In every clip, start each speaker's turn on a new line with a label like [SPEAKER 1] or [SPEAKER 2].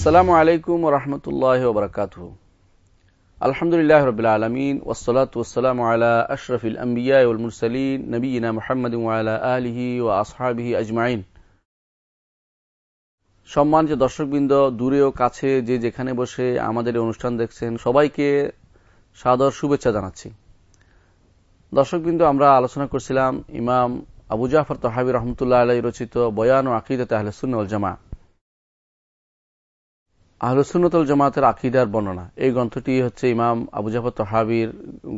[SPEAKER 1] আসসালামু আলাইকুম রহমতুল্লাহ বরকাত আলহামদুলিল্লাহ রবিল আলমিন ওসলাত ওসালাম আলা আশরফিল আম্বিয়া মুরসালিন নবীনা মোহাম্মদ আলা আলহি ও আসহাবিহি আজমাইন। সম্মানিত দর্শকবৃন্দ, দূরে ও কাছে যে যেখানে বসে আমাদের অনুষ্ঠান দেখছেন, সবাইকে সাদর শুভেচ্ছা জানাচ্ছি। দর্শকবৃন্দ, আমরা আলোচনা করছিলাম ইমাম আবু জাফর তহাবি রহমতুল্লাহ আলাই রচিত বয়ান ও আকিদতে আহলসুল জামা আহলসুন্নতল জামাতের আকিদার বর্ণনা। এই গ্রন্থটি হচ্ছে ইমাম আবু জাফর তহাবির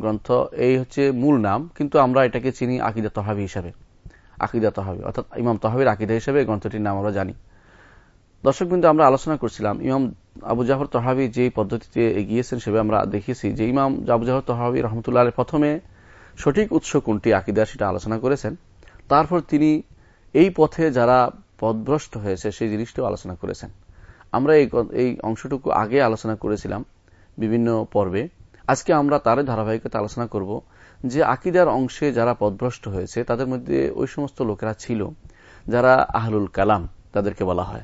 [SPEAKER 1] গ্রন্থ। এই হচ্ছে মূল নাম, কিন্তু আমরা এটাকে চিনি আকিদা তহাবি হিসাবে। আকিদা তহাবি, অর্থাৎ ইমাম তহাবির আকিদা হিসাবে এই গ্রন্থটির নাম আমরা জানি। দর্শক বিন্দু, আমরা আলোচনা করছিলাম, ইমাম আবু জাফর তহাবি যে পদ্ধতিতে এগিয়েছেন সেভাবে আমরা দেখিয়েছি যে ইমাম আবু জাফর তহাবি রহমতুল্লাহ প্রথমে সঠিক উৎস কোনটি আকিদার সেটা আলোচনা করেছেন। তারপর তিনি এই পথে যারা পদভ্রষ্ট হয়েছে সেই জিনিসটিও আলোচনা করেছেন। আমরা এই অংশটুকু আগে আলোচনা করেছিলাম বিভিন্ন পর্বে। আজকে আমরা তার ধারাবাহিকতা আলোচনা করব যে আকিদার অংশে যারা পদভ্রষ্ট হয়েছে, তাদের মধ্যে ওই সমস্ত লোকেরা ছিল যারা আহলুল কালাম, তাদেরকে বলা হয়।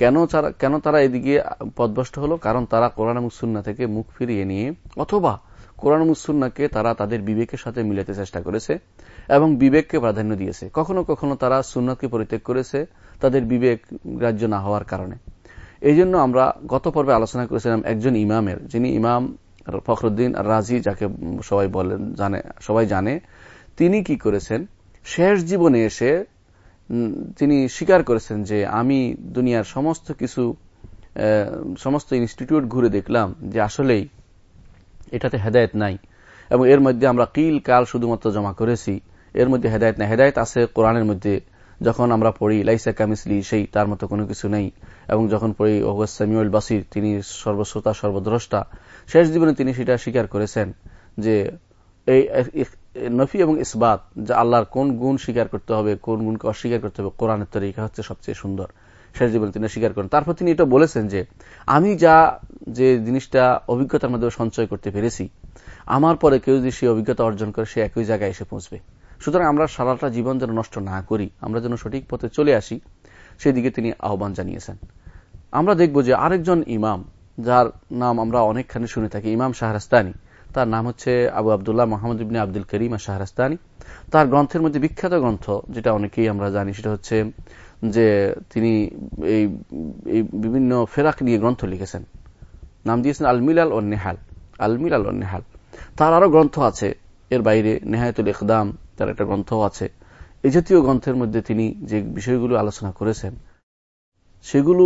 [SPEAKER 1] কেন কেন তারা এদিকে পদভ্রষ্ট হলো? কারণ তারা কোরআন মুসুন্না থেকে মুখ ফিরিয়ে নিয়ে অথবা কোরআন মুসুন্নাকে তারা তাদের বিবেকের সাথে মিলাতে চেষ্টা করেছে এবং বিবেককে প্রাধান্য দিয়েছে। কখনো কখনো তারা সুন্নতকে পরিত্যাগ করেছে তাদের বিবেক গ্রাহ্য না হওয়ার কারণে। এই জন্য আমরা গত পর্বে আলোচনা করেছিলাম একজন ইমামের, যিনি ইমাম ফখরুদ্দিন রাজি, যাকে সবাই বলেন, জানে, সবাই জানে, তিনি কি করেছেন? শেষ জীবনে এসে তিনি স্বীকার করেছেন যে আমি দুনিয়ার সমস্ত কিছু সমস্ত ইনস্টিটিউট ঘুরে দেখলাম যে আসলেই এটাতে হেদায়ত নাই। এবং এর মধ্যে আমরা কিল, কাল শুধুমাত্র জমা করেছি। এর মধ্যে হেদায়ত নাই। হেদায়ত আছে কোরআনের মধ্যে। যখন আমরা পড়ি, লাইসা কামিসলি সেই তার মতো কোনো কিছু নেই। এবং যখন পড়ি ওহসামিউল বাসির, তিনি সর্বশ্রোতা, সর্বদ্রষ্টা, শেষ জীবনে তিনি সেটা স্বীকার করেছেন যে এই নফি এবং ইসবাত, যা আল্লাহর কোন গুণ স্বীকার করতে হবে, কোন গুণকে অস্বীকার করতে হবে, কোরআনের তরিকা হচ্ছে সবচেয়ে সুন্দর। শেষ জীবনে তিনি স্বীকার করেন। তারপর তিনি এটা বলেছেন যে, আমি যা, যে জিনিসটা অভিজ্ঞতার মাধ্যমে সঞ্চয় করতে পেরেছি, আমার পরে কেউ যদি সেই অভিজ্ঞতা অর্জন করে, সে একই জায়গায় এসে পৌঁছবে। সুতরাং আমরা সারাটা জীবন যেন নষ্ট না করি, আমরা যেন সঠিক পথে চলে আসি, সেদিকে তিনি আহ্বান জানিয়েছেন। আমরা দেখব যে আরেকজন ইমাম, যার নাম আমরা অনেকখানি শুনে থাকি, ইমাম শাহরাস্তানি। তার নাম হচ্ছে আবু আবদুল্লাহ মোহাম্মদ ইবনে আব্দুল করিম শাহরাস্তানি। তার গ্রন্থের মধ্যে বিখ্যাত গ্রন্থ, যেটা অনেকেই আমরা জানি, সেটা হচ্ছে যে তিনি এই বিভিন্ন ফেরাক নিয়ে গ্রন্থ লিখেছেন। নাম দিয়েছেন আলমিলাল ও নেহাল আলমিলাল ও নেহাল তার আরও গ্রন্থ আছে, এর বাইরে নেহায়তুল ইকদাম তার একটা গ্রন্থ আছে। এই জাতীয় গ্রন্থের মধ্যে তিনি যে বিষয়গুলো আলোচনা করেছেন, সেগুলো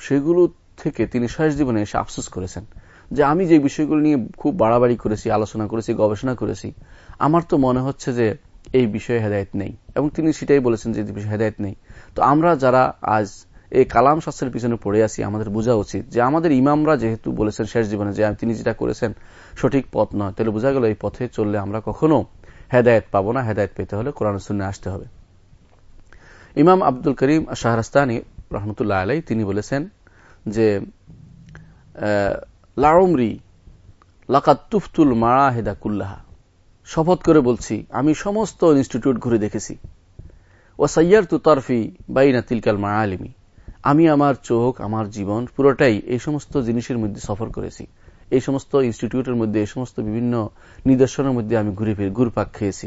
[SPEAKER 1] সেগুলো থেকে তিনি শেষ জীবনে এসে আফসোস করেছেন যে আমি যে বিষয়গুলো নিয়ে খুব বাড়াবাড়ি করেছি, আলোচনা করেছি, গবেষণা করেছি, আমার তো মনে হচ্ছে যে এই বিষয়ে হেদায়ত নেই। এবং তিনি সেটাই বলেছেন যে বিষয়ে হেদায়ত নেই। তো আমরা যারা আজ এই কালাম শাস্ত্রের পিছনে পড়ে আসি আমাদের বোঝা উচিত যে আমাদের ইমামরা যেহেতু বলেছেন শেষ জীবনে যে তিনি যেটা করেছেন সঠিক পথ নয়। তাহলে বোঝা গেল এই পথে চললে আমরা কখনো হেদায়ত পাবো না, হেদায়ত পেতে হলে কোরআন শূন্য আসতে হবে। ইমাম আব্দুল করিম শাহরাস্তানি রহমতুল্লাহ আলাই তিনি বলেছেন যে লাউমরি লাকাত তুফতুল মারা হেদা কুল্লাহা। শপথ করে বলছি, আমি সমস্ত ইনস্টিটিউট ঘুরে দেখেছি। ও সাইয়ার তু তরফি বাইনা তিলকাল মা আলিমি আমি আমার চোখ, আমার জীবন পুরোটাই এই সমস্ত জিনিসের মধ্যে সফর করেছি। এই সমস্ত ইনস্টিটিউটের মধ্যে, এই সমস্ত বিভিন্ন নিদর্শনের মধ্যে আমি ঘুরে ফিরে, ঘুরপাক খেয়েছি।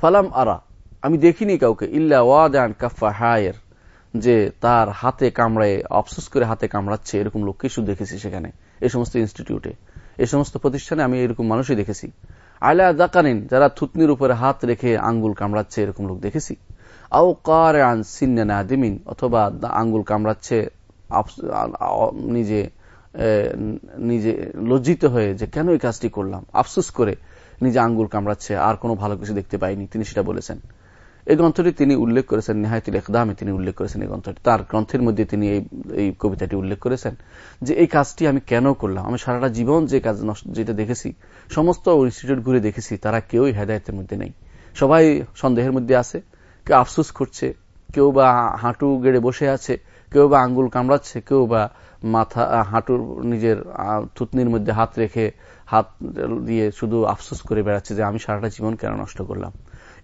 [SPEAKER 1] ফালাম আরা, আমি দেখিনি কাউকে, ইল্লা ওয়াদান কাফা হায়ের, যে তার হাতে কামড়ায় অফসোস করে হাতে কামড়াচ্ছে, এরকম লোককে শুধু দেখেছি সেখানে, এই সমস্ত ইনস্টিটিউটে এই সমস্ত প্রতিষ্ঠানে আমি এরকম মানুষই দেখেছি। আয়লা দাকানিন, যারা থুতনির উপরে হাত রেখে আঙ্গুল কামড়াচ্ছে, এরকম লোক দেখেছি। আও কার আন দিমিন অথবা আঙ্গুল কামড়াচ্ছে নিজে নিজে লজ্জিত হয়ে যে কেন এই কাজটি করলাম? আফসুস করে নিজে আঙ্গুল কামড়াচ্ছে, আর কোনো ভালো কিছু দেখতে পাইনি, তিনি সেটা বলেছেন। এই গ্রন্থটি তিনি উল্লেখ করেছেন নেহায়তুল একদামে তিনি উল্লেখ করেছেন এই গ্রন্থটি। তার গ্রন্থের মধ্যে তিনি এই কবিতাটি উল্লেখ করেছেন যে এই কাজটি আমি কেন করলাম? আমি সারাটা জীবন যে কাজ যেটা দেখেছি, সমস্ত ইনস্টিটিউট ঘুরে দেখেছি, তারা কেউই হেদায়তের মধ্যে নেই। সবাই সন্দেহের মধ্যে আছে, কেউ আফসুস করছে, কেউ বা হাঁটু গেড়ে বসে আছে, কেউ বা আঙ্গুল কামড়াচ্ছে, কেউ বা মাথা হাঁটুর নিজের থুতনির মধ্যে হাত রেখে, হাত দিয়ে শুধু আফসুস করে বেড়াচ্ছে যে আমি সারাটা জীবন কেন নষ্ট করলাম।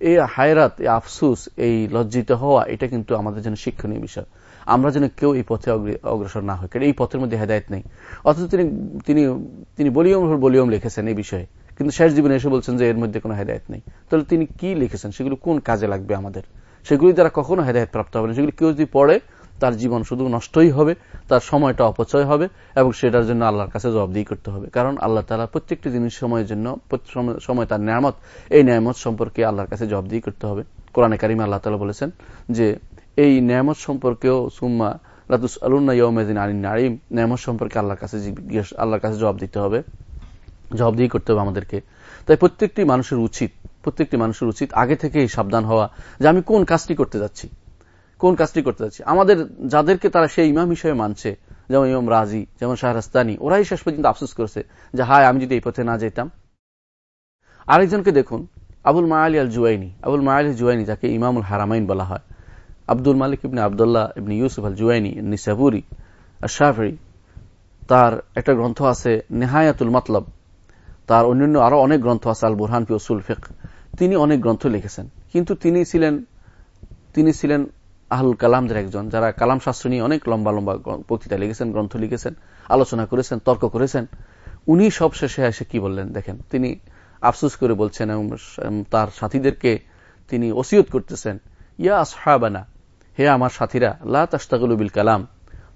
[SPEAKER 1] এই হায়রাত, এই আফসুস, এই লজ্জিত হওয়া, এটা কিন্তু আমাদের জন্য শিক্ষণীয় বিষয়। আমরা যেন কেউ এই পথে অগ্রসর না হয়। কারণ এই পথের মধ্যে হেদায়ত নেই। অথচ তিনি তিনি তিনি বলিয়ম বলিয়ম লিখেছেন এই বিষয়ে। কিন্তু শেষ জীবনে এসে বলছেন যে এর মধ্যে কোনো হেদায়ত নেই। তাহলে তিনি কি লিখেছেন? সেগুলো কোন কাজে লাগবে আমাদের? সেগুলি দ্বারা কখনো হেদায়ত প্রাপ্ত হবে না। সেগুলি কেউ যদি পড়ে তার জীবন শুধু নষ্টই হবে, তার সময়টা অপচয় হবে এবং সেটার জন্য আল্লাহর কাছে জবাবদিহি করতে হবে। কারণ আল্লাহ তালা প্রত্যেকটি জিনিস সময়ের জন্য সময় তার ন্যায়ামত এই ন্যায়ামত সম্পর্কে আল্লাহর কাছে জবাবদিহি করতে হবে। কোরআনে কারিমে আল্লাহ তালা বলেছেন যে, এই ন্যায়ামত সম্পর্কেও সুম্মা রাতুস আলুন্না ইয়মেদিন আলী নারিম ন্যায়ামত সম্পর্কে আল্লাহর কাছে আল্লাহর কাছে জবাব দিতে হবে। জবাবদিহি করতে হবে আমাদেরকে। তাই প্রত্যেকটি মানুষের উচিত, প্রত্যেকটি মানুষের উচিত আগে থেকেই সাবধান হওয়া যে আমি কোন কাজটি করতে যাচ্ছি। কোন কাজটি করতে যাচ্ছি? আমাদের যাদেরকে তারা সেই ইমাম হিসেবে মানছে, যেমন ইমাম রাজি, যেমন শাহরাস্তানি, ওরাই শেষ পর্যন্ত আফসোস করেছে যে, হায়, আমি যদি এই পথে না যেতাম। আরেকজনকে দেখুন, আবুল মায়ালি আল জুয়াইনি আবুল মায়ালি জুয়াইনি যাকে ইমামুল হারামাইন বলা হয়। আব্দুল মালিক ইবনে আবদুল্লাহ ইবনে ইউসুফ আল জুয়াইনি নিসাবুরি শাহরি তার একটা গ্রন্থ আছে, নেহায়াতুল মতলব। তার অন্যান্য আরও অনেক গ্রন্থ আছে আল বুরহান ফি ওসুল ফেক। তিনি অনেক গ্রন্থ লিখেছেন। কিন্তু তিনি ছিলেন তিনি ছিলেন আহুল কালামদের একজন, যারা কালাম শাস্ত্র নিয়ে অনেক লম্বা লম্বা বক্তৃতা লিখেছেন, গ্রন্থ লিখেছেন, আলোচনা করেছেন, তর্ক করেছেন। উনি সব শেষে এসে কি বললেন? দেখেন, তিনি আফসুস করে বলছেন এবং তার সাথীদেরকে তিনি ওসিয়ত করতেছেন, ইয়া আসহাবানা, হে আমার সাথীরা, লা বিল কালাম,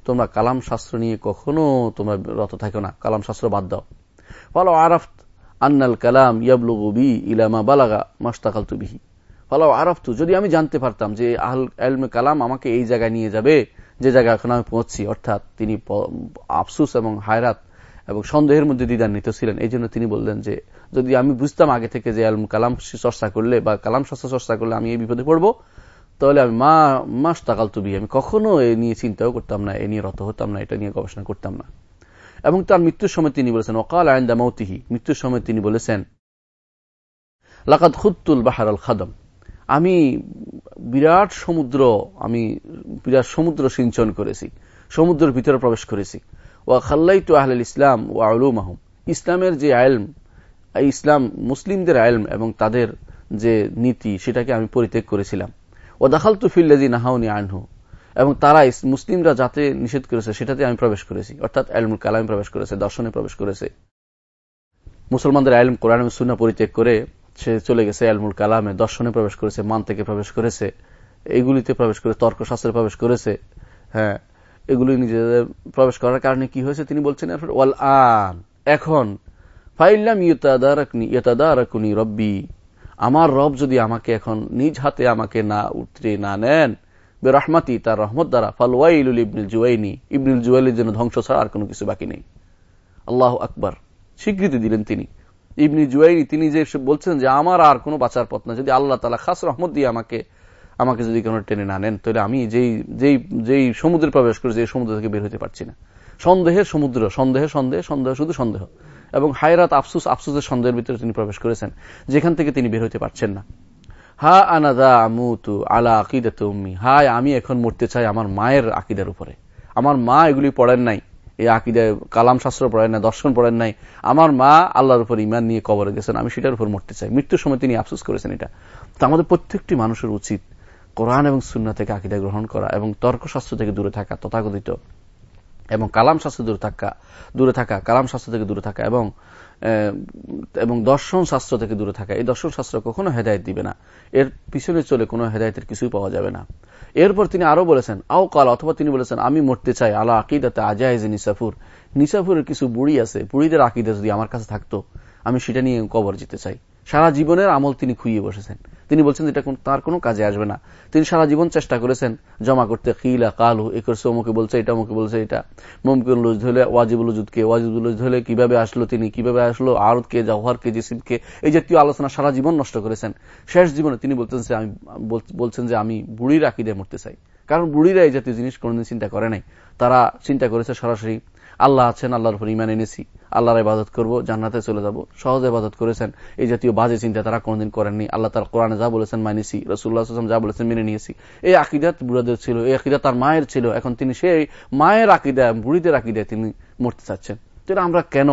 [SPEAKER 1] তোমরা কালাম শাস্ত্র নিয়ে কখনো তোমরা রত থাকো না, কালাম শাস্ত্র বাদ দাও। বলো আরফ আন্নাল কালাম ইয়াবলুবি ইলামা বালাগা মাস্তাকাল তুবিহি ফলাও আরফতু, যদি আমি জানতে পারতাম যে আহল এলমে কালাম আমাকে এই জায়গায় নিয়ে যাবে, যে জায়গায় এখন আমি পৌঁছছি অর্থাৎ তিনি আফসুস এবং হায়রাত এবং সন্দেহের মধ্যে দ্বিধান্বিত ছিলেন। এই জন্য তিনি বললেন যে, যদি আমি বুঝতাম আগে থেকে যে আলম কালাম চর্চা করলে বা কালাম শাস্ত্র চর্চা করলে আমি এই বিপদে পড়ব, তাহলে আমি মা মাস তাকাল তুবি আমি কখনো এ নিয়ে চিন্তাও করতাম না, এ নিয়ে রত হতাম না, এটা নিয়ে গবেষণা করতাম না। এবং তার মৃত্যুর সময় তিনি বলেছেন অকাল আয়ন্দা মৌতিহি মৃত্যুর সময় তিনি বলেছেন লাকাত খুদ্তুল বাহার আল খাদম আমি বিরাট সমুদ্র, আমি বিরাট সমুদ্র সিঞ্চন করেছি, সমুদ্রের ভিতরে প্রবেশ করেছি। ওয়া খাল্লাই টু আহল ইসলাম ও আলুম আহম ইসলামের যে আইলম ইসলাম মুসলিমদের আইলম এবং তাদের যে নীতি, সেটাকে আমি পরিত্যাগ করেছিলাম। ও দাখাল তু ফিল্লাজি নাহাউনি আনহু। এবং তারা মুসলিমরা যাতে নিষেধ করেছে, সেটাতে আমি প্রবেশ করেছি। অর্থাৎ আলমুল কালামে প্রবেশ করেছে, দর্শনে প্রবেশ করেছে। মুসলমানদের আলম কোরআন সুন্না পরিত্যাগ করে সে চলে গেছে আলমুল কালামে, দর্শনে প্রবেশ করেছে মান থেকে প্রবেশ করেছে এইগুলিতে প্রবেশ করে, তর্কশাস্ত্রে প্রবেশ করেছে হ্যাঁ এগুলি নিজেদের প্রবেশ করার কারণে কি হয়েছে? তিনি বলছেন ওয়াল আন। এখন, ফাইল্লাম ইয়তাদারাকুনি রব্বি। আমার রব যদি আমাকে এখন নিজ হাতে আমাকে না উঠতে না নেন, বেরহমাতি তার রহমত দ্বারা, ফালওয়াইলুল ইবনুল জুয়াইনি, ইবনুল জুয়াইলের জন্য ধ্বংস ছাড়া আর কোনো কিছু বাকি নেই। আল্লাহ আকবর। স্বীকৃতি দিলেন তিনি। ইবনি জুয়াইনি তিনি যে বলছেন যে আমার আর কোনো বাঁচার পথ না যদি আল্লাহ তালা খাস রহমত দিয়ে আমাকে আমাকে যদি কোনো টেনে না নেন, তাহলে আমি যেই যেই যেই সমুদ্রে প্রবেশ করেছি, এই সমুদ্র থেকে বের হতে পারছি না। সন্দেহের সমুদ্র, সন্দেহে সন্দেহ সন্দেহ শুধু সন্দেহ। এবং হায়রাত আফসুস, আফসুসের সন্দেহের ভিতরে তিনি প্রবেশ করেছেন, যেখান থেকে তিনি বের হতে পারছেন না। হা আনাদা আমুতু আলা আকিদাত উম্মি, হায়, আমি এখন মরতে চাই আমার মায়ের আকিদার উপরে। আমার মা এগুলি পড়েন নাই। এই আকিদায় কালাম শাস্ত্র পড়েন নাই, দর্শন পড়েন নাই। আমার মা আল্লাহর উপর ইমান নিয়ে কবরে গেছেন, আমি সেটার উপর মরতে চাই। মৃত্যুর সময় তিনি আফসোস করেছেন এটা। তো আমাদের প্রত্যেকটি মানুষের উচিত কোরআন এবং সুন্না থেকে আকিদা গ্রহণ করা এবং তর্কশাস্ত্র থেকে দূরে থাকা, তথাকথিত এবং কালাম শাস্ত্র দূরে থাকা দূরে থাকা, কালাম শাস্ত্র থেকে দূরে থাকা এবং এবং দর্শন শাস্ত্র থেকে দূরে থাকা। এই দর্শন শাস্ত্র কখনো হেদায়ত দিবে না। এর পিছনে চলে কোনো হেদায়তের কিছুই পাওয়া যাবে না। এরপর তিনি আরও বলেছেন, আও কাল, অথবা তিনি বলেছেন, আমি মরতে চাই, আলা আকিদাতে আজাইজ নিসাফুর। নিসাফুরের কিছু বুড়ি আছে, বুড়িদের আকিদা যদি আমার কাছে থাকতো, আমি সেটা নিয়ে কবর যেতে চাই। সারা জীবনের আমল তিনি খুইয়ে বসেছেন। তিনি বলছেন এটা তার কোনো কাজে আসবে না। তিনি সারা জীবন চেষ্টা করেছেন জমা করতে। কিলা কালু, এ করছে, অমুকে বলছে, এটা অমুকে বলছে, এটা। মুমকিন লুজ ধরলে ওয়াজিবুল উজুদকে ওয়াজিবুল ধরলে কীভাবে আসলো তিনি? কীভাবে আসলো আরতকে জওহারকে, জিসিমকে? এই জাতীয় আলোচনা সারা জীবন নষ্ট করেছেন। শেষ জীবনে তিনি বলতেন আমি বলছেন যে আমি বুড়ির আকিদে মরতে চাই। কারণ বুড়িরা এই জাতীয় জিনিস কোনোদিন চিন্তা করে নাই। তারা চিন্তা করেছে সরাসরি, আল্লাহ আছেন, আল্লাহর উপর ইমান এনেছি, আল্লাহর ইবাদত করব, জান্নাতে চলে যাব, সহজ ইবাদত করেছেন। এই জাতীয় বাজে চিন্তা তারা কোনদিন করেননি। আল্লাহ তার কোরআনে যা বলেছেন মানিছি রসুল্লাহ যা বলেছেন মেনে নিয়েছি। এই আকিদাত বুড়াদের ছিল, এই আকিদা তার মায়ের ছিল, এখন তিনি সেই মায়ের আকিদা, বুড়িদের আকিদায় তিনি মরতে চাচ্ছেন। তো আমরা কেন?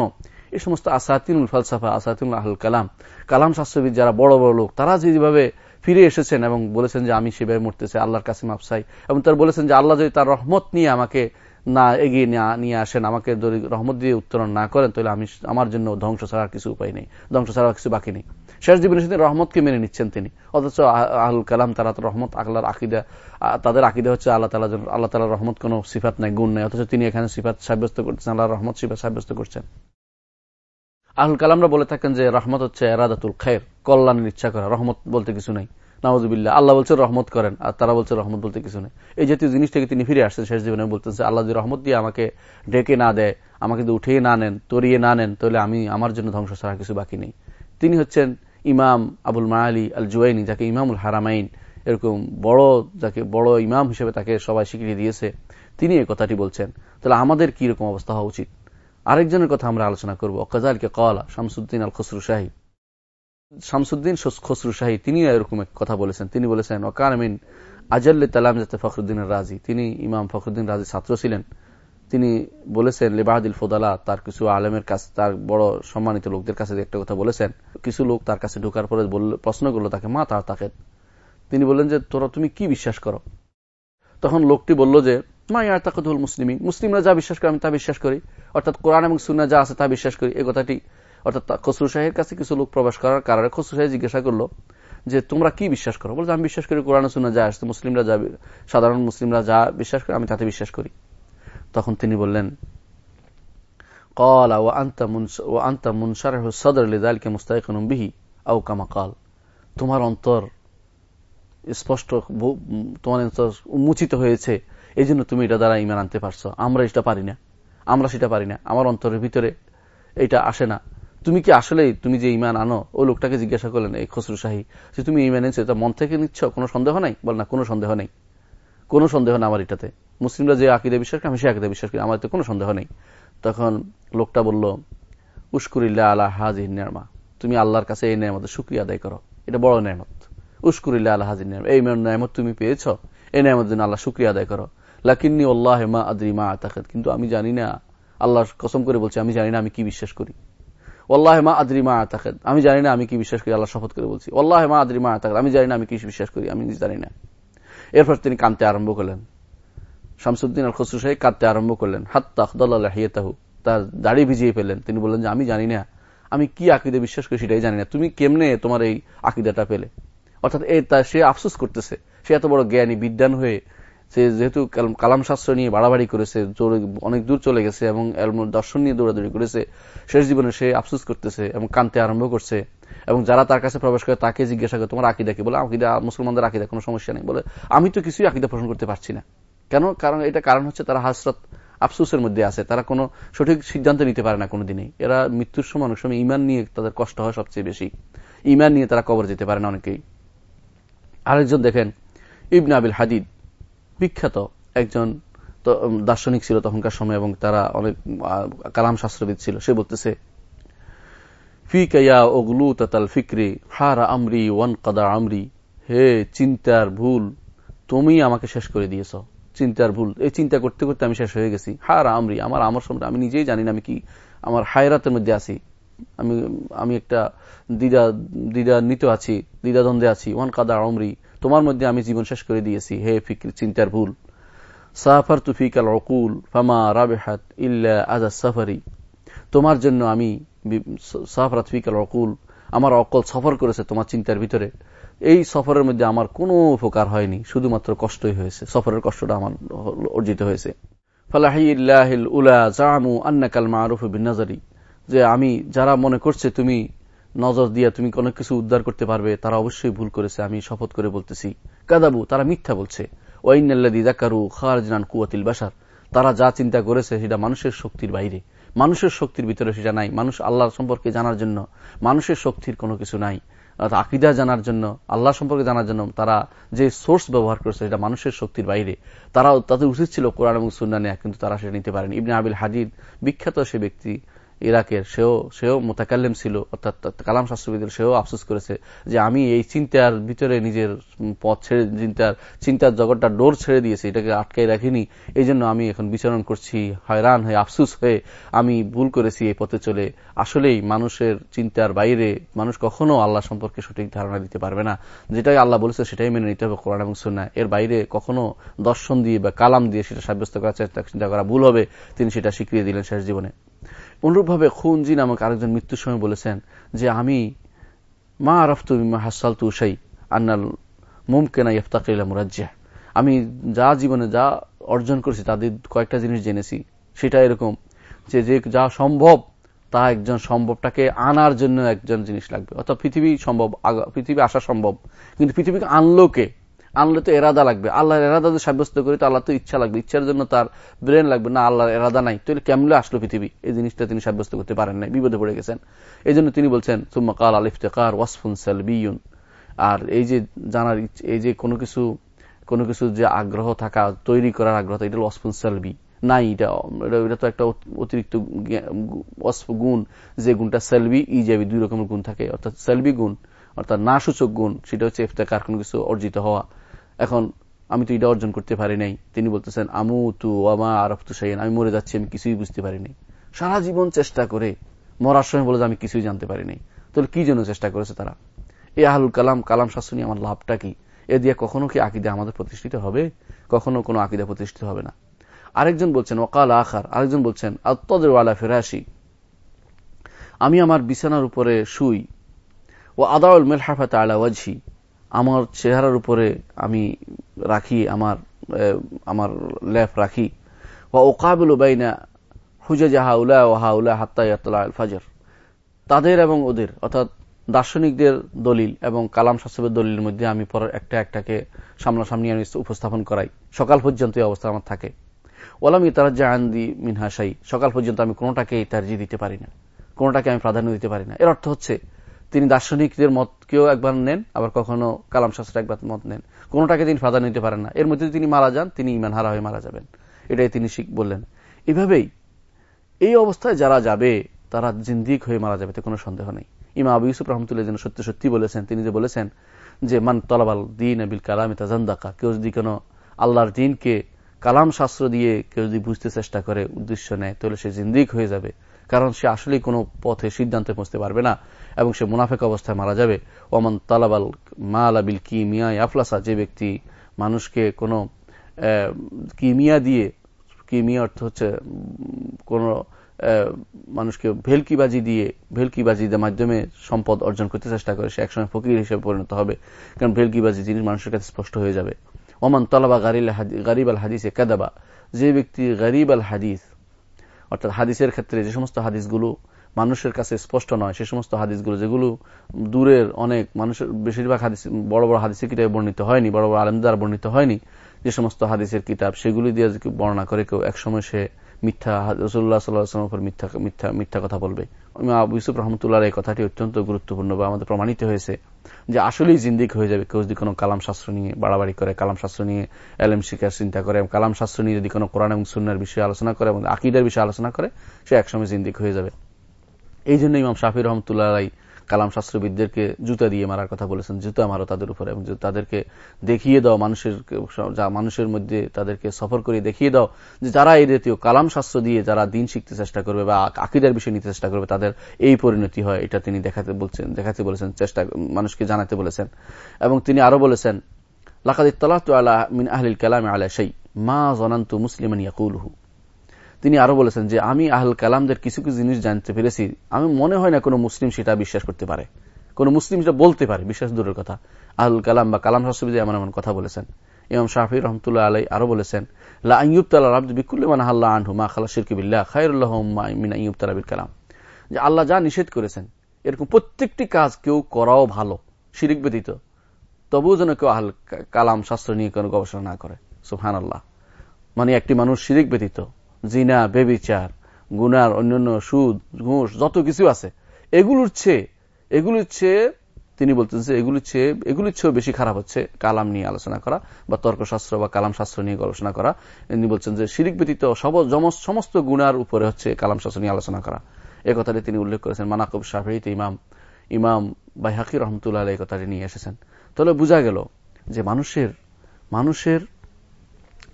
[SPEAKER 1] এই সমস্ত আসাতিনুল ফালসাফা, আসাতিনুল আহুল কালাম কালাম শাস্ত্রবিদ যারা বড় বড় লোক, তারা যেভাবে ফিরে এসেছেন এবং বলেছেন যে আমি সেভাবে মরতেছে আল্লাহর কাছে মাপসাই এবং তারা বলেছেন যে আল্লাহ যদি তার রহমত নিয়ে আমাকে না এগিয়ে নিয়ে আসেন, আমাকে যদি রহমত দিয়ে উত্তরণ না করেন, তাহলে আমি আমার জন্য ধ্বংস ছাড়ার কিছু উপায় নেই, ধ্বংস ছাড়ার কিছু বাকি নেই। শেষ জীবনের সাথে রহমতকে মেনে নিচ্ছেন তিনি। অথচ আহুল কালাম, তারা রহমত, আল্লাহর আকিদা তাদের আকিদা হচ্ছে আল্লাহ তালা আল্লাহ তালার রহমত কোন সিফাত নাই, গুণ নাই। অথচ তিনি এখানে সিফাত সাব্যস্ত করছেন আল্লাহ রহমত সিফাত সাব্যস্ত করছেন। আহুল কালামরা বলে থাকেন যে রহমত হচ্ছে এরাদাতুল খায়ের কল্যাণের ইচ্ছা করা, রহমত বলতে কিছু নাই। নাওজুবিল্লাহ আল্লাহ বলছে রহমত করেন, আর তারা বলছে রহমত বলতে কিছু নেই। এই জাতীয় জিনিসটাকে তিনি ফিরে আসছেন শেষ জীবনে বলতেছে আল্লাহ যদি রহমত দিয়ে আমাকে ডেকে না দেয়, আমাকে যদি উঠিয়ে না নেন, তরিয়ে না নেন, তাহলে আমি আমার জন্য ধ্বংস ছাড়া কিছু বাকি নেই। তিনি হচ্ছেন ইমাম আবুল মায়ালি আল জুয়াইনি যাকে ইমামুল হারামাইন এরকম বড়, যাকে বড় ইমাম হিসেবে তাকে সবাই স্বীকৃতি দিয়েছে। তিনি এই কথাটি বলছেন। তাহলে আমাদের কি রকম অবস্থা হওয়া উচিত? আরেকজনের কথা আমরা আলোচনা করব। অকাজালকে কলা শামসুদ্দিন আল খসরু শাহী। শামসুদ্দিন খসরু শাহী তিনি এরকম কথা বলেছেন। তিনি বলেছেন, ওকান আমিন আজাল্লে তালাম যাতে ফখরুদ্দিনের রাজি। তিনি ইমাম ফখরুদ্দিন রাজি ছাত্র ছিলেন। তিনি বলেছেন লেবাহাদিল ফোদালা, তার কিছু আলেমের কাছে, তার বড় সম্মানিত লোকদের কাছে একটা কথা বলেছেন, কিছু লোক তার কাছে ঢোকার পরে প্রশ্ন করল তাকে, মা তার তাকে? তিনি বললেন যে, তোরা তুমি কি বিশ্বাস করো? তখন লোকটি বলল যে মা ইয়ার তাকতুল মুসলিমী মুসলিমরা যা বিশ্বাস করে আমি তা বিশ্বাস করি অর্থাৎ কোরআন এবং সুন্না যা আছে তা বিশ্বাস করি এ কথাটি অর্থাৎ খসরু শাহের কাছে কিছু লোক প্রবেশ করার কারণে খসরু শাহ জিজ্ঞাসা করলো যে তোমরা কি বিশ্বাস করো বলছে আমি বিশ্বাস করি কোরআন সুন্না যা আসছে মুসলিমরা যা সাধারণ মুসলিমরা যা বিশ্বাস করে আমি তাতে বিশ্বাস করি তখন তিনি বললেন قال وانت وانت منشرح الصدر لذلك مستيقن به او كما قال তোমার অন্তর স্পষ্ট তোমার অন্তর উন্মোচিত হয়েছে এই জন্য তুমি এটা দ্বারা ইমান আনতে পারছ। আমরা এটা পারি না। আমরা সেটা পারি না। আমার অন্তরের ভিতরে এটা আসে না। তুমি কি আসলে তুমি যে ইমান আনো, ও লোকটাকে জিজ্ঞাসা করলেন, এই খসরু শাহী যে তুমি ইমান এনেছো? এটা মন থেকে নিচ্ছ? কোনো সন্দেহ নাই? বল, না, কোনো সন্দেহ নেই। কোনো সন্দেহ না আমার এটাতে। মুসলিমরা যে আকিদে বিশ্বাস করে, আমি সে আকিদে বিশ্বাস করি। আমার এতে কোনো সন্দেহ নেই। তখন লোকটা বলল উস্কুরিল্লা আল্লাহ হাজির নেয়ামা। তুমি আল্লাহর কাছে এই নেয়ামতের সুক্রিয়া আদায় করো। এটা বড় নেয়ামত। উস্কুরিল্লা আল্লাহ হাজির নেয়াম। এই নেয়ামত তুমি পেয়েছ। এই নেয়ামত জন্য আল্লাহ সুক্রিয়া আদায় করো। লাকিন্নি আল্লাহ মা আদরি মা আতাকেদ। কিন্তু আমি জানি না আল্লাহ কসম করে বলছি, আমি জানি না আমি কি বিশ্বাস করি। ওল্লাহ মা আদরি মা আতাকেদ। আমি জানি না আমি কি বিশ্বাস করি আল্লাহ শপথ করে বলছি। ওল্লাহ মা আদরি মা আতাকেদ। আমি জানি না আমি কি বিশ্বাস করি, আমি জানি না। এরপর তিনি কানতে আরম্ভ করলেন। শামসুদ্দিন আল খসরু সাহেব কাঁদতে আরম্ভ করলেন। হাত্তা আখদাল্লাহিয়াতাহু তার দাড়ি ভিজিয়ে ফেললেন। তিনি বললেন যে, আমি জানি না, আমি কি আকিদে বিশ্বাস করি সেটাই জানি না। তুমি কেমনে তোমার এই আকিদাটা পেলে? অর্থাৎ এই সে আফসোস করতেছে। সে এত বড় জ্ঞানী বিদ্যান হয়ে সে যেহেতু কালাম শাস্ত্র নিয়ে বাড়াবাড়ি করেছে অনেক দূর চলে গেছে এবং দর্শন নিয়ে দৌড়াদৌড়ি করেছে, শেষ জীবনে সে আফসোস করতেছে এবং কানতে আরম্ভ করছে। এবং যারা তার কাছে প্রবেশ করে তাকে জিজ্ঞাসা করে, তোমার আকিদা কি বলে, আকিদা, মুসলমানদের আকিদা, কোনো সমস্যা নেই। বলে, আমি তো কিছুই আকিদা পোষণ করতে পারছি না। কেন? কারণ এটা কারণ হচ্ছে তারা হাসরত আফসোসের মধ্যে আছে। তারা কোনো সঠিক সিদ্ধান্ত নিতে পারে না কোনোদিনই। এরা মৃত্যুর সময় অনেক সময় ইমান নিয়ে তাদের কষ্ট হয় সবচেয়ে বেশি। ইমান নিয়ে তারা কবর যেতে পারে না অনেকেই। আরেকজন দেখেন, ইবনা আবিল হাদিদ। বিখ্যাত একজন দার্শনিক ছিল তখনকার সময় এবং তারা অনেক কালাম শাস্ত্রবিদ ছিল। সে বলতেছে ফিকাইয়া ওগলু তাতাল ফিক্রি, হারা আমরি ওয়ান কাদা আমরি, হে চিন্তার ভুল, তুমি আমাকে শেষ করে দিয়েছ। চিন্তার ভুল, এই চিন্তা করতে করতে আমি শেষ হয়ে গেছি। হারা আমরি, আমার আমার সম্পর্কে আমি নিজেই জানি না, আমি কি আমার হায়রাতের মধ্যে আছি। আমি আমি একটা দ্বিধা দ্বিধা নিত আছি, দ্বিধাদ্বন্দ্বে আছি। ওয়ান কাদা আমরি তোমার মধ্যে আমি জীবন শেষ করে দিয়েছি। হে ফিক্র, চিন্তার ভুল। সাফার তুফিক আল অকুল ফামা রাবেহাত ইল্লা আজা সাফারি। তোমার জন্য আমি সাফরাত ফিক আল অকুল আমার অকল সফর করেছে তোমার চিন্তার ভিতরে। এই সফরের মধ্যে আমার কোনো উপকার হয়নি, শুধুমাত্র কষ্টই হয়েছে। সফরের কষ্টটা আমার অর্জিত হয়েছে। ফালাহিল উলা জামু আন্নাকাল মারুফ বিনাজারি যে আমি, যারা মনে করছে তুমি নজর দিয়া তুমি অনেক কিছু উদ্ধার করতে পারবে, তারা অবশ্যই ভুল করেছে, আমি শপথ করে বলতেছি। কাদাবু, তারা মিথ্যা বলছে। বাসার তারা যা চিন্তা করেছে, সেটা মানুষের শক্তির বাইরে। মানুষের শক্তির ভিতরে সেটা নাই। মানুষ আল্লাহ সম্পর্কে জানার জন্য, মানুষের শক্তির কোনো কিছু নাই। আকিদা জানার জন্য আল্লাহ সম্পর্কে জানার জন্য তারা যে সোর্স ব্যবহার করেছে, সেটা মানুষের শক্তির বাইরে। তারাও তাদের উচিত ছিল কোরআন এবং সুন্না নেয়া, কিন্তু তারা সেটা নিতে পারেন। ইবনে আবিল হাজিদ বিখ্যাত সে ব্যক্তি ইরাকের, সেও সেও মোতাকাল্লেম ছিল, অর্থাৎ কালাম শাস্ত্রবিদের সেও আফসোস করেছে যে আমি এই চিন্তার ভিতরে নিজের পথ ছেড়ে, চিন্তার চিন্তার জগৎটা ডোর ছেড়ে দিয়েছি, এটাকে আটকাই রাখিনি, এই জন্য আমি এখন বিচরণ করছি, হয়রান হয়ে, আফসুস হয়ে আমি ভুল করেছি এই পথে চলে। আসলেই মানুষের চিন্তার বাইরে মানুষ কখনো আল্লাহ সম্পর্কে সঠিক ধারণা দিতে পারবে না। যেটাই আল্লাহ বলেছে, সেটাই মেনে নিতে হবে কোরআন এবং সুন্না এর বাইরে কখনো দর্শন দিয়ে বা কালাম দিয়ে সেটা সাব্যস্ত করার চিন্তা করা ভুল হবে, তিনি সেটা স্বীকৃতি দিলেন শেষ জীবনে। অনুরূপভাবে খুনজি নামক আরেকজন মৃত্যুর সময় বলেছেন যে আমি মা আরফতু মিমা হাসাল তু সাই আন্নাল মুমকেনা ইফতাকিলা মুরাজ্জা আমি যা জীবনে যা অর্জন করেছি, তাদের কয়েকটা জিনিস জেনেছি। সেটা এরকম যে যে যা সম্ভব, তা একজন সম্ভবটাকে আনার জন্য একজন জিনিস লাগবে। অর্থাৎ পৃথিবী সম্ভব পৃথিবী আসা সম্ভব। কিন্তু পৃথিবীকে আনলো কে? আনলে তো এরাদা লাগবে। আল্লাহর এরাদা যদি সাব্যস্ত করি, তো আল্লাহ তো ইচ্ছা লাগবে। ইচ্ছার জন্য তার ব্রেন লাগবে। না, আল্লাহর এরাদা নাই। তাহলে কেমলে আসলো পৃথিবী? এই জিনিসটা তিনি সাব্যস্ত করতে পারেন নাই, বিপদে পড়ে গেছেন। এই জন্য তিনি বলছেন, সুম্মা কাল আলিফতেকার ওয়াসফুন সালবিউন আর এই যে জানার এই যে কোনো কিছু কোনো কিছু যে আগ্রহ থাকা, তৈরি করার আগ্রহ এটা ওয়াসফুন সালবি। নাই, এটা এটা তো একটা অতিরিক্ত গুণ, যে গুণটা সেলবি, ইজাবি, দুই রকমের গুণ থাকে। অর্থাৎ সেলবি গুণ, অর্থাৎ না সূচক গুণ, সেটা হচ্ছে ইফতেকার, কোনো কিছু অর্জিত হওয়া। এখন আমি তো এটা অর্জন করতে পারি নাই। তিনি বলতেছেন, আমু তু আমা আরফতু সাইন আমি মরে যাচ্ছি, আমি কিছুই বুঝতে পারি নাই। সারা জীবন চেষ্টা করে মরার সময় বলে আমি কিছুই জানতে পারি নাই। তাহলে কি জন্য চেষ্টা করেছে তারা? এই আহুল কালাম কালাম শাস্ত্র নিয়ে আমার লাভটা কি? এ দিয়ে কখনো কি আকিদা আমাদের প্রতিষ্ঠিত হবে? কখনো কোনো আকিদা প্রতিষ্ঠিত হবে না। আরেকজন বলছেন, ওকাল আখার। আরেকজন বলছেন আত্মদেরওয়ালা ফেরাসি আমি আমার বিছানার উপরে শুই। ও আদাউল মেলহাফাত আলা ওয়াজহি। আমার চেহারার উপরে আমি রাখি, আমার আমার লেফ রাখি। বা ওকাবুল বাইনা হুজে জাহা উলা ও হা উলা হাত্তা ইয়াতলা ফাজর। তাদের এবং ওদের, অর্থাৎ দার্শনিকদের দলিল এবং কালাম শাস্ত্রের দলিলের মধ্যে আমি পরের একটা একটাকে সামনাসামনি আমি উপস্থাপন করাই। সকাল পর্যন্ত এই অবস্থা আমার থাকে। ওলাম তারা জাহান্দি মিনহাসাই সকাল পর্যন্ত আমি কোনোটাকে তার্জি দিতে পারি না। কোনোটাকে আমি প্রাধান্য দিতে পারি না। এর অর্থ হচ্ছে তিনি দার্শনিকদের মতকেও একবার নেন, আবার কখনো কালাম শাস্ত্র একবার মত নেন। কোনোটাকে তিনি প্রাধান্য নিতে পারেন না। এর মধ্যে তিনি মারা যান, তিনি ইমান হারা হয়ে মারা যাবেন। এটাই তিনি শিখ বললেন। এভাবেই এই অবস্থায় যারা যাবে, তারা জিন্দিক হয়ে মারা যাবে কোনো সন্দেহ নেই। ইমা আবু ইউসুফ রহমতুল্লাহ যেন সত্যি সত্যি বলেছেন, তিনি যে বলেছেন যে, মান তলাবাল দিন আবিল কালাম জান্দাকা কেউ যদি কোনো আল্লাহর দিনকে কালাম শাস্ত্র দিয়ে কেউ যদি বুঝতে চেষ্টা করে, উদ্দেশ্য নেয়, তাহলে সে জিন্দিক হয়ে যাবে। কারণ সে আসলে কোনো পথে সিদ্ধান্তে পৌঁছতে পারবে না এবং সে মুনাফেক অবস্থায় মারা যাবে। ওমান তালাবাল মালাবিল কিমিয়া আফলাসা, যে ব্যক্তি মানুষকে কোনো কিমিয়া দিয়ে, কিমিয়া অর্থ হচ্ছে কোন মানুষকে ভেলকিবাজি দিয়ে ভেলকিবাজিদের মাধ্যমে সম্পদ অর্জন করতে চেষ্টা করে, সে একসময় ফকির হিসেবে পরিণত হবে। কারণ ভেলকিবাজি জিনিস মানুষের কাছে স্পষ্ট হয়ে যাবে। ওমান তলাবা গারিব আল হাদিসে কাদাবা, যে ব্যক্তি গরিব আল হাদিস অর্থাৎ হাদিসের ক্ষেত্রে যে সমস্ত হাদিসগুলো মানুষের কাছে স্পষ্ট নয়, সে সমস্ত হাদিসগুলো যেগুলো দূরের অনেক মানুষের, বেশিরভাগ হাদিস, বড় বড় হাদিসের কিতাবে বর্ণিত হয়নি, বড় বড় আলমদার বর্ণিত হয়নি, যে সমস্ত হাদিসের কিতাব সেগুলি দিয়ে বর্ণনা করে কেউ একসময় সে মিথ্যা রসুল্লাহ সাল্লাহামের উপর মিথ্যা মিথ্যা মিথ্যা কথা বলবে। আবু ইউসুফ রহমতুল্লাহ এই কথাটি অত্যন্ত গুরুত্বপূর্ণ বা আমাদের প্রমাণিত হয়েছে। যে আসলেই জিন্দিক হয়ে যাবে কেউ যদি কোনো কালাম শাস্ত্র নিয়ে বাড়াবাড়ি করে কালাম শাস্ত্র নিয়ে এলএম শিকার চিন্তা করে কালাম শাস্ত্র নিয়ে যদি কোনো কোরআন এবং সুন্নার বিষয়ে আলোচনা করে, এবং আকিদের বিষয়ে আলোচনা করে, সে একসময় জিন্দিক হয়ে যাবে। এই জন্য ইমাম শাফির রহমতুল্লাহ কালাম শাস্ত্রবিদদেরকে জুতা দিয়ে মারার কথা বলেছেন, জুতা মারো তাদের উপর এবং তাদেরকে দেখিয়ে দাও মানুষের, যা মানুষের মধ্যে তাদেরকে সফর করে দেখিয়ে দাও যে যারা এই জাতীয় কালাম শাস্ত্র দিয়ে যারা দিন শিখতে চেষ্টা করবে বা আকিদার বিষয় নিতে চেষ্টা করবে, তাদের এই পরিণতি হয়, এটা তিনি দেখাতে বলছেন, দেখাতে বলেছেন, চেষ্টা, মানুষকে জানাতে বলেছেন। এবং তিনি আরও বলেছেন লাকাদিত তালাহ আলা মিন আহলিল কালাম আলা সেই মা জনান্তু মুসলিমান ইয়াকুলহু। তিনি আরও বলেছেন যে, আমি আহল কালামদের কিছু কিছু জিনিস জানতে পেরেছি। আমি মনে হয় না কোনো মুসলিম সেটা বিশ্বাস করতে পারে। কোন মুসলিম সেটা বলতে পারে, বিশ্বাস দূরের কথা। আহুল কালাম বা কালাম শাস্ত্রবিদ এমন এমন কথা বলেছেন। ইমাম শাহি রহমতুল্লাহ আলাই আরও বলেছেন যে আল্লাহ যা নিষেধ করেছেন, এরকম প্রত্যেকটি কাজ কেউ করাও ভালো, শিরিক ব্যতীত। তবুও যেন কেউ আহল কালাম শাস্ত্র নিয়ে কোনো গবেষণা না করে। সুহান আল্লাহ মানে একটি মানুষ শিরিক ব্যতীত জিনা, বেবিচার, গুনার অন্যান্য সুদ, ঘুষ, যত কিছু আছে, এগুলোর চেয়ে এগুলোর চেয়ে, তিনি বলতেন যে এগুলির চেয়ে, এগুলির চেয়েও বেশি খারাপ হচ্ছে কালাম নিয়ে আলোচনা করা বা তর্কশাস্ত্র বা কালাম শাস্ত্র নিয়ে গবেষণা করা। তিনি বলছেন যে শিরিক ব্যতীত সমস্ত গুণার উপরে হচ্ছে কালাম শাস্ত্র নিয়ে আলোচনা করা। এ কথাটি তিনি উল্লেখ করেছেন মানাকব শাহরিতে ইমাম ইমাম বাইহাকি রহমতুল্লাহ এই কথাটি নিয়ে এসেছেন। তাহলে বোঝা গেল যে মানুষের মানুষের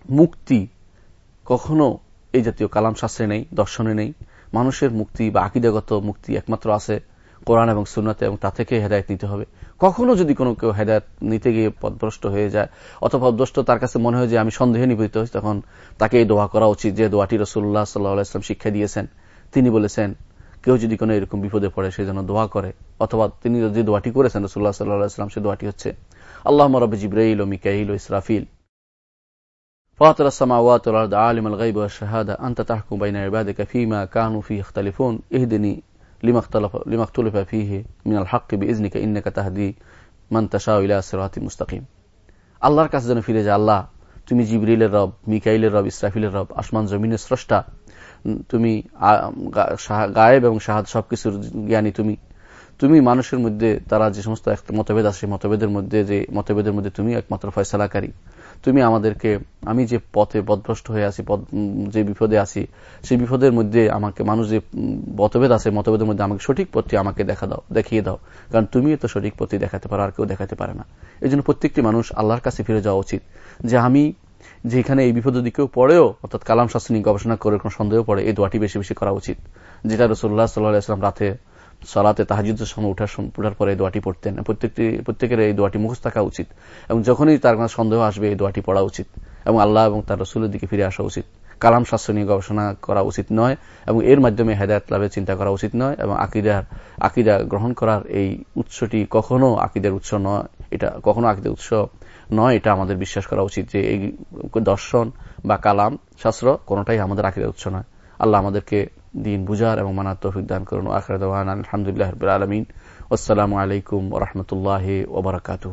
[SPEAKER 1] মুক্তি কখনো এই জাতীয় কালাম শাস্ত্রে নেই, দর্শনে নেই। মানুষের মুক্তি বা আকিদাগত মুক্তি একমাত্র আছে কোরআন এবং সুনাতে এবং তা থেকে হেদায়ত নিতে হবে। কখনো যদি কোনো কেউ হেদায়ত নিতে গিয়ে পদভ্রষ্ট হয়ে যায় অথবা পদভ্রষ্ট তার কাছে মনে হয় যে আমি সন্দেহে নিবেদিত হয়েছি, তখন তাকে এই দোয়া করা উচিত যে দোয়াটি রসুল্লাহ সাল্লাহাম শিক্ষা দিয়েছেন। তিনি বলেছেন, কেউ যদি কোনো এরকম বিপদে পড়ে সেই জন্য দোয়া করে। অথবা তিনি যে দোয়াটি করেছেন রসুল্লাহ সাল্লাহাম সে দোয়াটি হচ্ছে আল্লাহ মরব জিব্রাইল ও মিকাইল ও ইসরাফিল। فاطر السماوات والارض عالم الغيب والشهاده انت تحكم بين عبادك فيما كانوا فيه يختلفون اهدني لما اختلف لما اختلف فيه من الحق باذنك انك تهدي من تشاء الى صراط مستقيم আল্লাহর কাছে যেন ফিরে যায় আল্লাহ তুমি জিবরিলের রব মিকাইলের রব ইসরাফিলের রব আসমান জমিনের স্রষ্টা তুমি গায়েব এবং শাহাদ সবকিছুর জ্ঞানী তুমি তুমি মানুষের মধ্যে, তারা যে সমস্ত মতভেদ আছে মতভেদের মধ্যে যে, মতভেদের মধ্যে তুমি একমাত্র ফয়সালাকারী। তুমি আমাদেরকে, আমি যে পথে বদভ্রষ্ট হয়ে আছি যে বিপদে আছি, সেই বিপদের মধ্যে আমাকে, মানুষ যে মতভেদ আছে, মতভেদের মধ্যে আমাকে সঠিক পথটি আমাকে দেখা দাও, দেখিয়ে দাও। কারণ তুমি তো সঠিক পথটি দেখাতে পারো, আর কেউ দেখাতে পারে না। এই জন্য প্রত্যেকটি মানুষ আল্লাহর কাছে ফিরে যাওয়া উচিত। যে আমি যেখানে এই বিপদের দিকেও পড়েও, অর্থাৎ কালাম শাস্ত্র নিয়ে গবেষণা করে কোনো সন্দেহ পড়ে, এই দোয়াটি বেশি বেশি করা উচিত। যেটা রসুল্লাহ সাল্লাহ ইসলাম রাতে সলাতে তাহাজুদের সময় উঠার উঠার পরে এই দোয়াটি পড়তেন। প্রত্যেকটি, প্রত্যেকের এই দোয়াটি মুখস্থ থাকা উচিত। এবং যখনই তার কাছে সন্দেহ আসবে, এই দোয়াটি পড়া উচিত। এবং আল্লাহ এবং তার রসুলের দিকে ফিরে আসা উচিত। কালাম শাস্ত্র নিয়ে গবেষণা করা উচিত নয়, এবং এর মাধ্যমে হেদায়ত লাভের চিন্তা করা উচিত নয়, এবং আকিদার, আকিদা গ্রহণ করার এই উৎসটি কখনো আকিদের উৎস নয়, এটা কখনো আকিদের উৎস নয়, এটা আমাদের বিশ্বাস করা উচিত যে এই দর্শন বা কালাম শাস্ত্র কোনটাই আমাদের আকিদের উৎস নয়। আল্লাহ আমাদেরকে দিন বুঝার এবং মানার তৌফিক দান করুন আখরাদ আলহামদুলিল্লাহ আলমিন আসসালামু আলাইকুম ওরহমতুল্লাহ ওবরাকাতু